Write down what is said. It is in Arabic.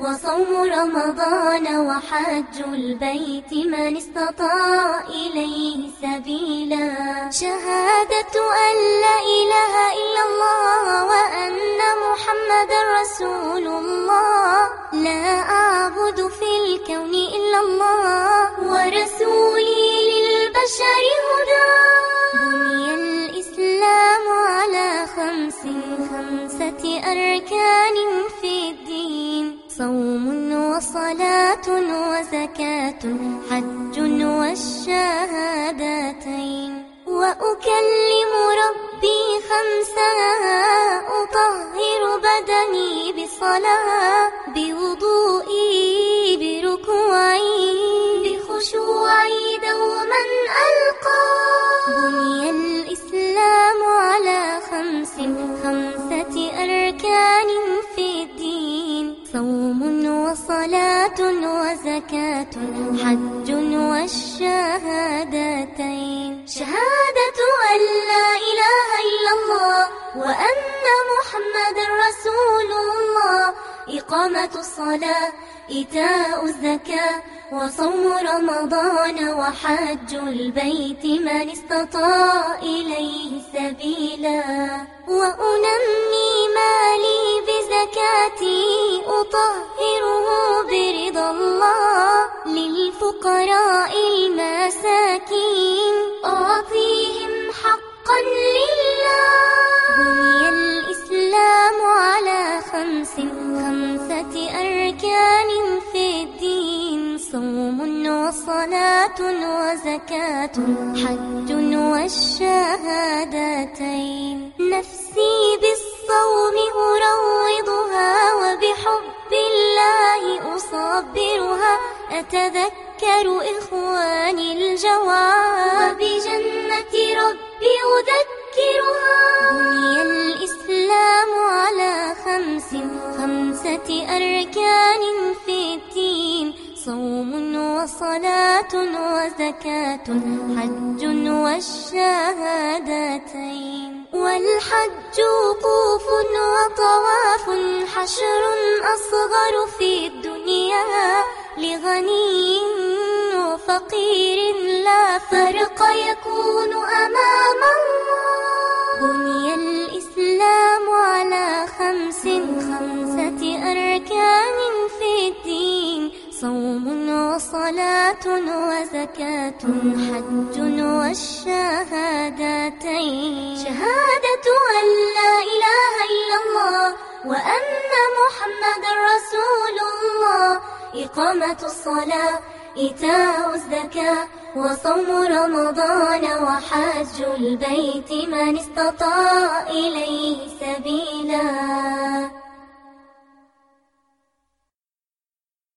وصوم رمضان وحج البيت من استطاع إليه سبيلا. شهادة أن لا إله إلا الله وأن محمد رسول الله. لا أعبد في الكون إلا الله ورسولي للبشر هدى. بني الإسلام على خمس خمسة أركان صوم وصلاة وزكاة حج والشهادتين. وأكلم ربي خمسا أطهر بدني بصلاة بوضوئي صوم وصلاة وزكاة حج والشهادتين. شهادة أن لا إله إلا الله وأن محمد رسول الله. إقامة الصلاة إيتاء الزكاة وصوم رمضان وحج البيت من استطاع إليه سبيلا. وأنمي للفقراء المساكين. أعطيهم حقا لله. بني الإسلام على خمس خمسة أركان في الدين. صوم وصلاة وزكاة. حج والشهادتين. نفسي بالصوم أروضها وبحب الله أصبرها. أتذكر إخواني الجواب وبجنة ربي أذكرها. بني الإسلام على خمس خمسة أركان في الدين صوم وصلاة وزكاة حج والشهادتين. والحج وقوف وطواف حشر أصغر في الدنيا. لغني وفقير لا فرق يكون أمام الله. بني الإسلام على خمس خمسة أركان في الدين. صوم وصلاة وزكاة حج والشهادتين. شهادة أن لا إقامة الصلاة إيتاء الزكاة وصوم رمضان وحج البيت من استطاع إليه سبيلا.